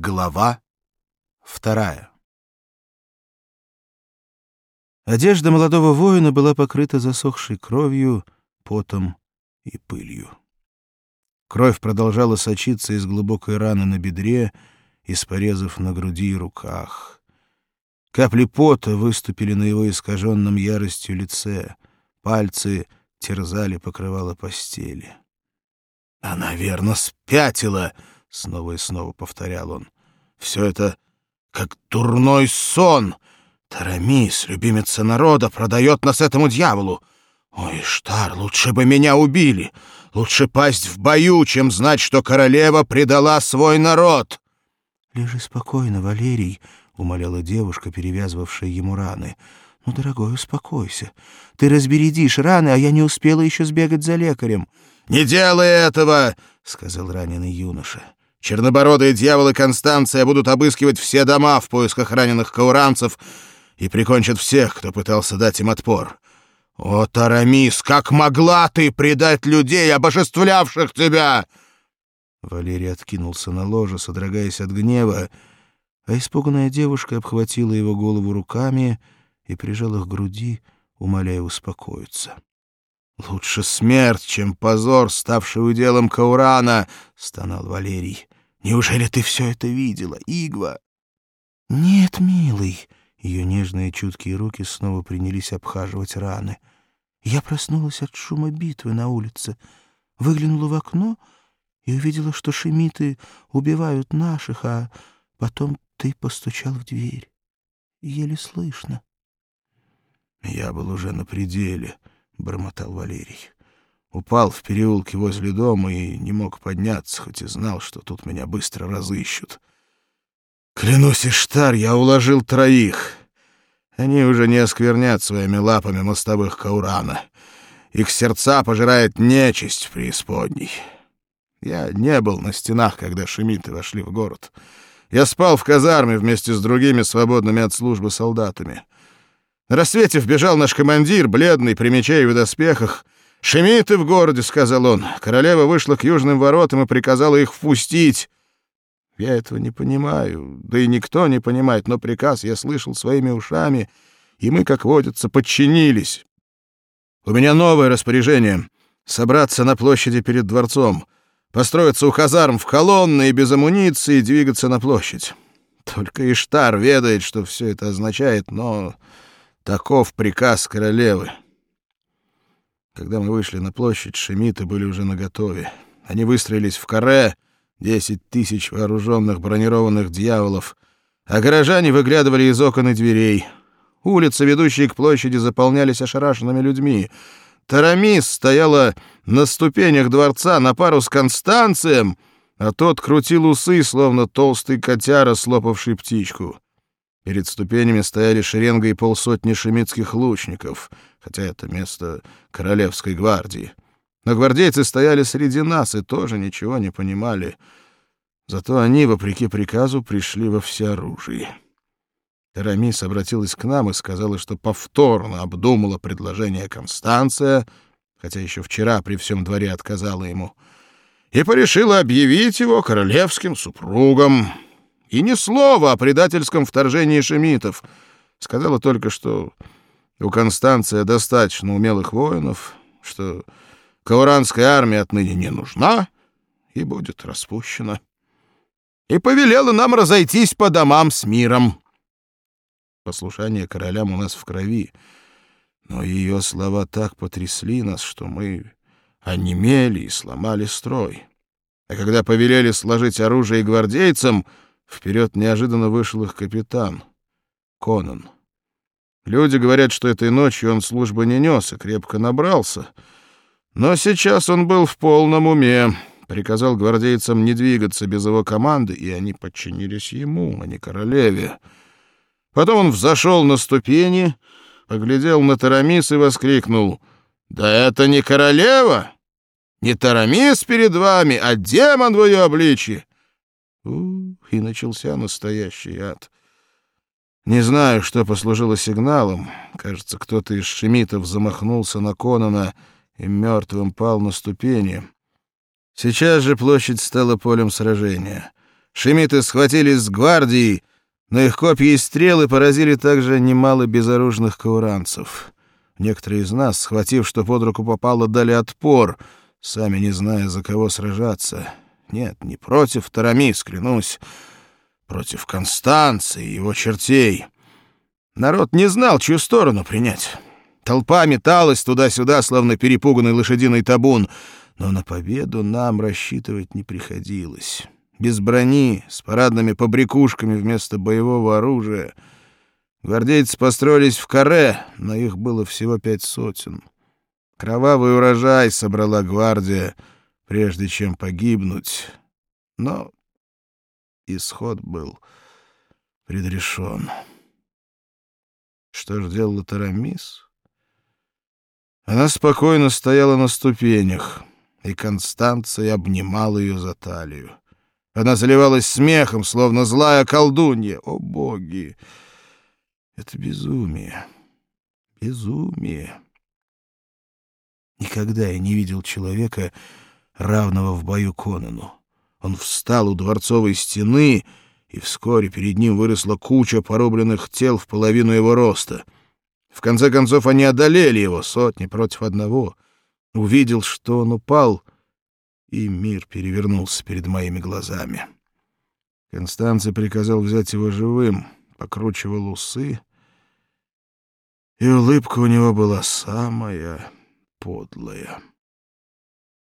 Глава вторая Одежда молодого воина была покрыта засохшей кровью, потом и пылью. Кровь продолжала сочиться из глубокой раны на бедре, из порезов на груди и руках. Капли пота выступили на его искаженном яростью лице, пальцы терзали покрывало постели. «Она верно спятила!» — снова и снова повторял он. «Все это как дурной сон. Тарамис, любимица народа, продает нас этому дьяволу. Ой, Штар, лучше бы меня убили. Лучше пасть в бою, чем знать, что королева предала свой народ». «Лежи спокойно, Валерий», — умоляла девушка, перевязывавшая ему раны. «Ну, дорогой, успокойся. Ты разбередишь раны, а я не успела еще сбегать за лекарем». «Не делай этого!» — сказал раненый юноша. Чернобородые дьяволы Констанция будут обыскивать все дома в поисках раненых кауранцев и прикончат всех, кто пытался дать им отпор. О, Тарамис, как могла ты предать людей, обожествлявших тебя!» Валерий откинулся на ложе, содрогаясь от гнева, а испуганная девушка обхватила его голову руками и прижала к груди, умоляя успокоиться. «Лучше смерть, чем позор, ставший уделом Каурана!» — стонал Валерий. «Неужели ты все это видела, Игва?» «Нет, милый!» — ее нежные чуткие руки снова принялись обхаживать раны. Я проснулась от шума битвы на улице, выглянула в окно и увидела, что шемиты убивают наших, а потом ты постучал в дверь. Еле слышно. «Я был уже на пределе», — бормотал Валерий. Упал в переулке возле дома и не мог подняться, хоть и знал, что тут меня быстро разыщут. Клянусь, Иштар, я уложил троих. Они уже не осквернят своими лапами мостовых Каурана. Их сердца пожирает нечисть преисподней. Я не был на стенах, когда шемиты вошли в город. Я спал в казарме вместе с другими свободными от службы солдатами. На рассвете вбежал наш командир, бледный, при мече в доспехах. «Шемиты в городе», — сказал он. Королева вышла к южным воротам и приказала их впустить. Я этого не понимаю, да и никто не понимает, но приказ я слышал своими ушами, и мы, как водится, подчинились. У меня новое распоряжение — собраться на площади перед дворцом, построиться у казарм в колонны и без амуниции двигаться на площадь. Только Иштар ведает, что все это означает, но Таков приказ королевы. Когда мы вышли на площадь, шемиты были уже наготове. Они выстроились в каре, десять тысяч вооруженных бронированных дьяволов, а горожане выглядывали из окон и дверей. Улицы, ведущие к площади, заполнялись ошарашенными людьми. Тарамис стояла на ступенях дворца на пару с Констанцием, а тот крутил усы, словно толстый котяра, слопавший птичку. Перед ступенями стояли шеренга и полсотни шемитских лучников, хотя это место Королевской гвардии. Но гвардейцы стояли среди нас и тоже ничего не понимали. Зато они, вопреки приказу, пришли во всеоружии. Тарамис обратилась к нам и сказала, что повторно обдумала предложение Констанция, хотя еще вчера при всем дворе отказала ему, и порешила объявить его королевским супругом. И ни слова о предательском вторжении шемитов. Сказала только, что у Констанция достаточно умелых воинов, что кауранская армия отныне не нужна и будет распущена. И повелела нам разойтись по домам с миром. Послушание королям у нас в крови, но ее слова так потрясли нас, что мы онемели и сломали строй. А когда повелели сложить оружие гвардейцам — Вперед неожиданно вышел их капитан, Конан. Люди говорят, что этой ночью он службы не нес и крепко набрался. Но сейчас он был в полном уме, приказал гвардейцам не двигаться без его команды, и они подчинились ему, а не королеве. Потом он взошел на ступени, поглядел на Тарамис и воскликнул. «Да это не королева! Не Тарамис перед вами, а демон в ее обличье! И начался настоящий ад. Не знаю, что послужило сигналом. Кажется, кто-то из шемитов замахнулся на Конона и мертвым пал на ступени. Сейчас же площадь стала полем сражения. Шемиты схватились с гвардией, но их копья и стрелы поразили также немало безоружных кауранцев. Некоторые из нас, схватив, что под руку попало, дали отпор, сами не зная, за кого сражаться. Нет, не против Тарамис, клянусь, против Констанции и его чертей. Народ не знал, чью сторону принять. Толпа металась туда-сюда, словно перепуганный лошадиный табун, но на победу нам рассчитывать не приходилось без брони, с парадными побрякушками вместо боевого оружия. Гвардейцы построились в каре, но их было всего пять сотен. Кровавый урожай собрала гвардия, прежде чем погибнуть. Но исход был предрешен. Что ж делала Тарамис? Она спокойно стояла на ступенях, и Констанция обнимала ее за талию. Она заливалась смехом, словно злая колдунья. О, боги! Это безумие. Безумие. Никогда я не видел человека, равного в бою Конану. Он встал у дворцовой стены, и вскоре перед ним выросла куча порубленных тел в половину его роста. В конце концов они одолели его, сотни против одного. Увидел, что он упал — и мир перевернулся перед моими глазами. Констанция приказал взять его живым, покручивал усы, и улыбка у него была самая подлая.